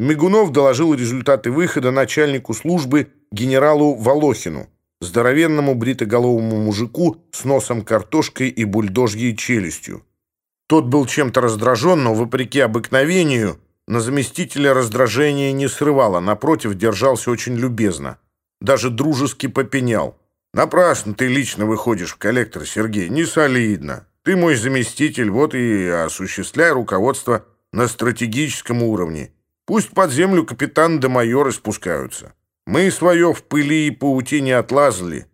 Мигунов доложил результаты выхода начальнику службы генералу Волохину, здоровенному бритоголовому мужику с носом картошкой и бульдожьей челюстью. Тот был чем-то раздражен, но, вопреки обыкновению, на заместителя раздражения не срывало, напротив, держался очень любезно. Даже дружески попенял. «Напрасно ты лично выходишь в коллектор, Сергей, не солидно. Ты мой заместитель, вот и осуществляй руководство на стратегическом уровне. Пусть под землю капитан да майоры спускаются. Мы свое в пыли и паутине отлазли.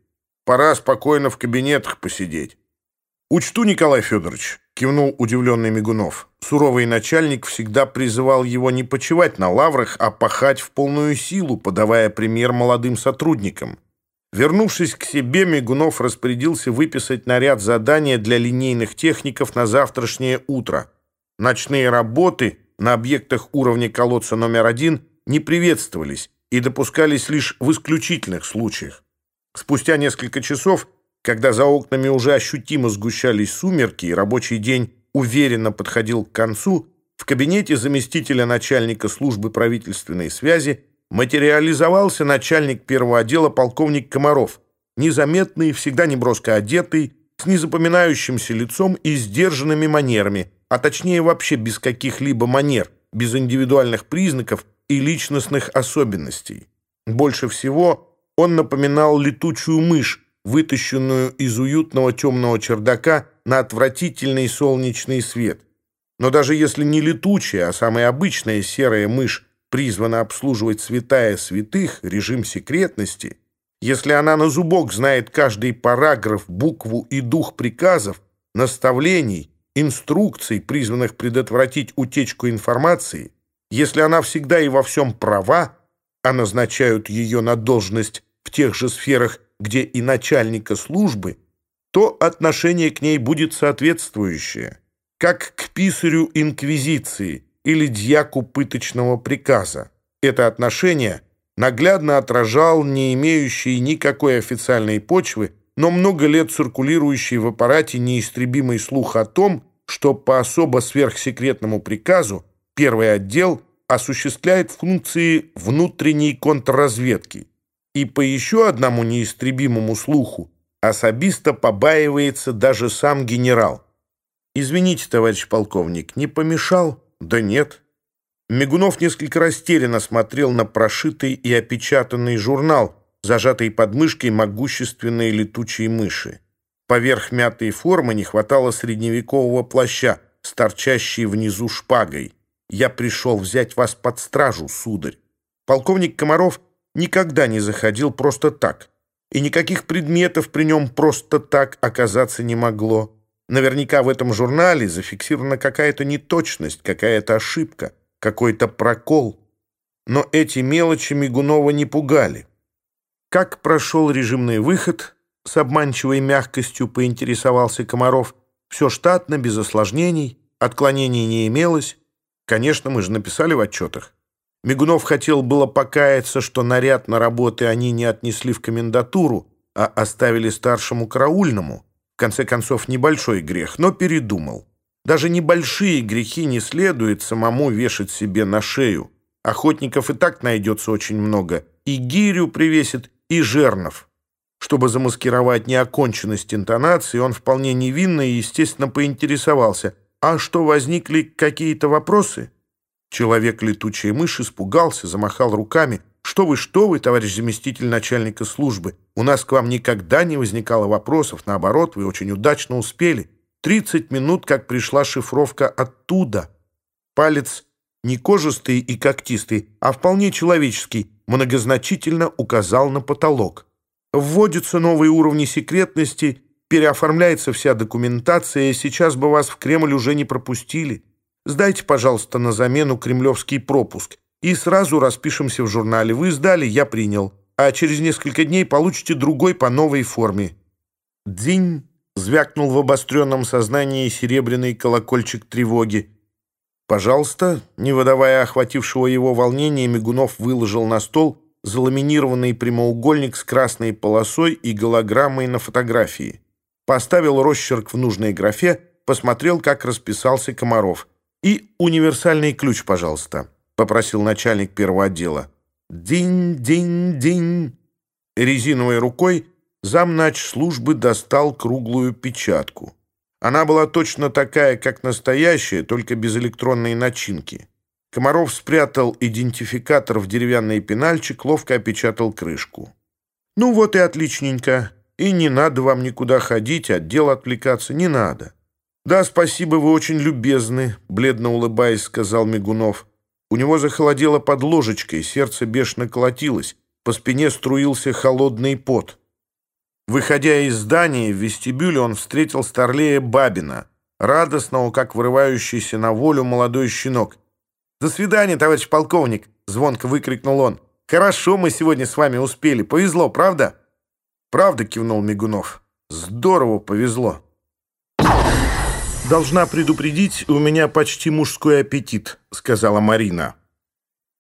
Пора спокойно в кабинетах посидеть. Учту, Николай Федорович, кивнул удивленный Мигунов. Суровый начальник всегда призывал его не почивать на лаврах, а пахать в полную силу, подавая пример молодым сотрудникам. Вернувшись к себе, Мигунов распорядился выписать наряд задания для линейных техников на завтрашнее утро. Ночные работы — на объектах уровня колодца номер один не приветствовались и допускались лишь в исключительных случаях. Спустя несколько часов когда за окнами уже ощутимо сгущались сумерки и рабочий день уверенно подходил к концу, в кабинете заместителя начальника службы правительственной связи материализовался начальник первого отдела полковник Комаров, незаметный, всегда неброско одетый, с незапоминающимся лицом и сдержанными манерами, а а точнее вообще без каких-либо манер, без индивидуальных признаков и личностных особенностей. Больше всего он напоминал летучую мышь, вытащенную из уютного темного чердака на отвратительный солнечный свет. Но даже если не летучая, а самая обычная серая мышь призвана обслуживать святая святых, режим секретности, если она на зубок знает каждый параграф, букву и дух приказов, наставлений, инструкций, призванных предотвратить утечку информации, если она всегда и во всем права, а назначают ее на должность в тех же сферах, где и начальника службы, то отношение к ней будет соответствующее, как к писарю инквизиции или дьяку пыточного приказа. Это отношение наглядно отражал не имеющий никакой официальной почвы, но Но много лет циркулирующий в аппарате неистребимый слух о том, что по особо сверхсекретному приказу первый отдел осуществляет функции внутренней контрразведки. И по еще одному неистребимому слуху особисто побаивается даже сам генерал. «Извините, товарищ полковник, не помешал?» «Да нет». Мигунов несколько растерянно смотрел на прошитый и опечатанный журнал – зажатый под мышкой могущественной летучей мыши. Поверх мятой формы не хватало средневекового плаща с торчащей внизу шпагой. «Я пришел взять вас под стражу, сударь». Полковник Комаров никогда не заходил просто так, и никаких предметов при нем просто так оказаться не могло. Наверняка в этом журнале зафиксирована какая-то неточность, какая-то ошибка, какой-то прокол. Но эти мелочи Мигунова не пугали. Как прошел режимный выход, с обманчивой мягкостью поинтересовался Комаров. Все штатно, без осложнений, отклонений не имелось. Конечно, мы же написали в отчетах. Мигунов хотел было покаяться, что наряд на работы они не отнесли в комендатуру, а оставили старшему караульному. В конце концов, небольшой грех, но передумал. Даже небольшие грехи не следует самому вешать себе на шею. Охотников и так найдется очень много. И гирю привесит, и Жернов. Чтобы замаскировать неоконченность интонации, он вполне невинно и, естественно, поинтересовался. «А что, возникли какие-то вопросы?» Человек-летучая мышь испугался, замахал руками. «Что вы, что вы, товарищ заместитель начальника службы? У нас к вам никогда не возникало вопросов. Наоборот, вы очень удачно успели. Тридцать минут, как пришла шифровка оттуда. Палец не кожистый и когтистый, а вполне человеческий» многозначительно указал на потолок. Вводятся новые уровни секретности, переоформляется вся документация, сейчас бы вас в Кремль уже не пропустили. Сдайте, пожалуйста, на замену кремлевский пропуск. И сразу распишемся в журнале. Вы сдали, я принял. А через несколько дней получите другой по новой форме. Дзинь звякнул в обостренном сознании серебряный колокольчик тревоги. Пожалуйста, не выдавая охватившего его волнения, Мигунов выложил на стол заламинированный прямоугольник с красной полосой и голограммой на фотографии. Поставил росчерк в нужной графе, посмотрел, как расписался Комаров. «И универсальный ключ, пожалуйста», — попросил начальник первого отдела. «Динь-динь-динь!» Резиновой рукой замнач службы достал круглую печатку. Она была точно такая, как настоящая, только без электронной начинки. Комаров спрятал идентификатор в деревянный пенальчик, ловко опечатал крышку. «Ну вот и отличненько. И не надо вам никуда ходить, отдел отвлекаться не надо». «Да, спасибо, вы очень любезны», — бледно улыбаясь, сказал Мигунов. У него захолодело под ложечкой, сердце бешено колотилось, по спине струился холодный пот выходя из здания, в вестибюле он встретил старлея Бабина, радостного, как вырывающийся на волю молодой щенок. «До свидания, товарищ полковник!» — звонко выкрикнул он. «Хорошо мы сегодня с вами успели. Повезло, правда?» «Правда», — кивнул Мигунов. «Здорово повезло». «Должна предупредить, у меня почти мужской аппетит», — сказала Марина.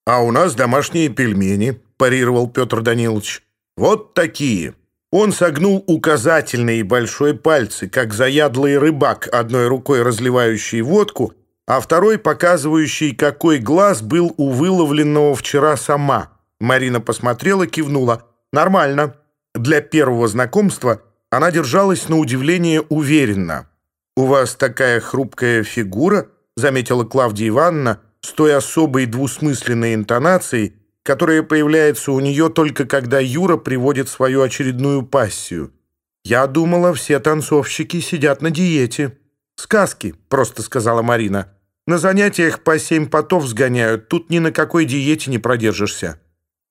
«А у нас домашние пельмени», — парировал Петр Данилович. «Вот такие». Он согнул указательный большой пальцы, как заядлый рыбак, одной рукой разливающий водку, а второй показывающий, какой глаз был у выловленного вчера сама. Марина посмотрела, кивнула. «Нормально». Для первого знакомства она держалась на удивление уверенно. «У вас такая хрупкая фигура», — заметила Клавдия Ивановна, с той особой двусмысленной интонацией, которое появляется у нее только когда Юра приводит свою очередную пассию. «Я думала, все танцовщики сидят на диете». «Сказки», — просто сказала Марина. «На занятиях по семь потов сгоняют, тут ни на какой диете не продержишься».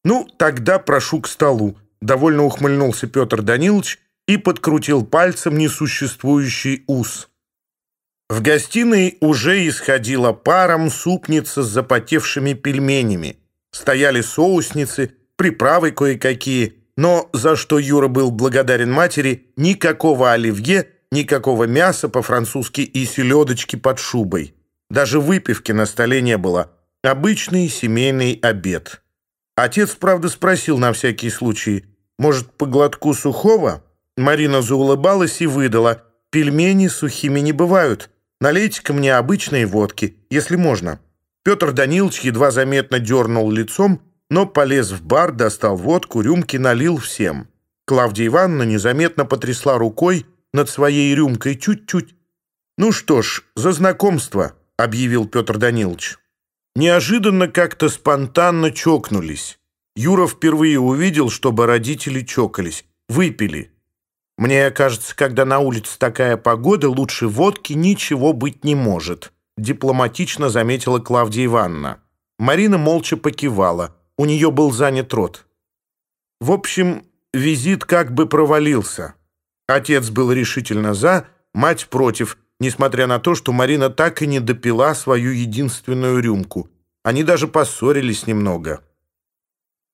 «Ну, тогда прошу к столу», — довольно ухмыльнулся Петр Данилович и подкрутил пальцем несуществующий ус. В гостиной уже исходила паром супница с запотевшими пельменями — Стояли соусницы, приправы кое-какие, но за что Юра был благодарен матери, никакого оливье, никакого мяса по-французски и селедочки под шубой. Даже выпивки на столе не было. Обычный семейный обед. Отец, правда, спросил на всякий случай, может, по глотку сухого? Марина заулыбалась и выдала. Пельмени сухими не бывают. Налейте-ка мне обычные водки, если можно. Петр Данилович едва заметно дернул лицом, но полез в бар, достал водку, рюмки налил всем. Клавдия Ивановна незаметно потрясла рукой над своей рюмкой чуть-чуть. «Ну что ж, за знакомство», — объявил Петр Данилович. Неожиданно как-то спонтанно чокнулись. Юра впервые увидел, чтобы родители чокались, выпили. Мне кажется, когда на улице такая погода, лучше водки ничего быть не может. дипломатично заметила Клавдия Ивановна. Марина молча покивала. У нее был занят рот. В общем, визит как бы провалился. Отец был решительно за, мать против, несмотря на то, что Марина так и не допила свою единственную рюмку. Они даже поссорились немного.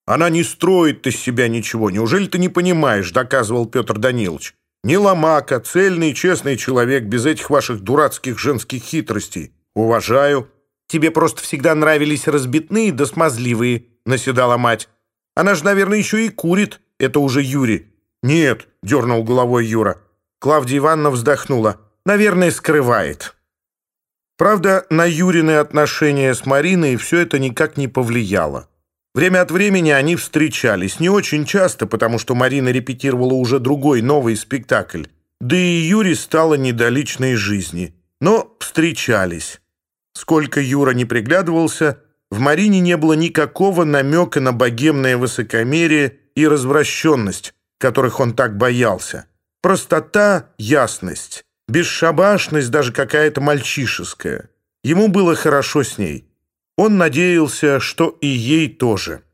Она не строит из себя ничего. Неужели ты не понимаешь?» — доказывал Петр Данилович. «Не ломака, цельный и честный человек, без этих ваших дурацких женских хитростей. «Уважаю. Тебе просто всегда нравились разбитные да смазливые», — наседала мать. «Она же, наверное, еще и курит. Это уже Юрий». «Нет», — дернул головой Юра. Клавдия Ивановна вздохнула. «Наверное, скрывает». Правда, на Юрины отношения с Мариной все это никак не повлияло. Время от времени они встречались, не очень часто, потому что Марина репетировала уже другой, новый спектакль. Да и Юре стало недоличной жизни. Но встречались. Сколько Юра не приглядывался, в Марине не было никакого намека на богемное высокомерие и развращенность, которых он так боялся. Простота, ясность, бесшабашность даже какая-то мальчишеская. Ему было хорошо с ней. Он надеялся, что и ей тоже.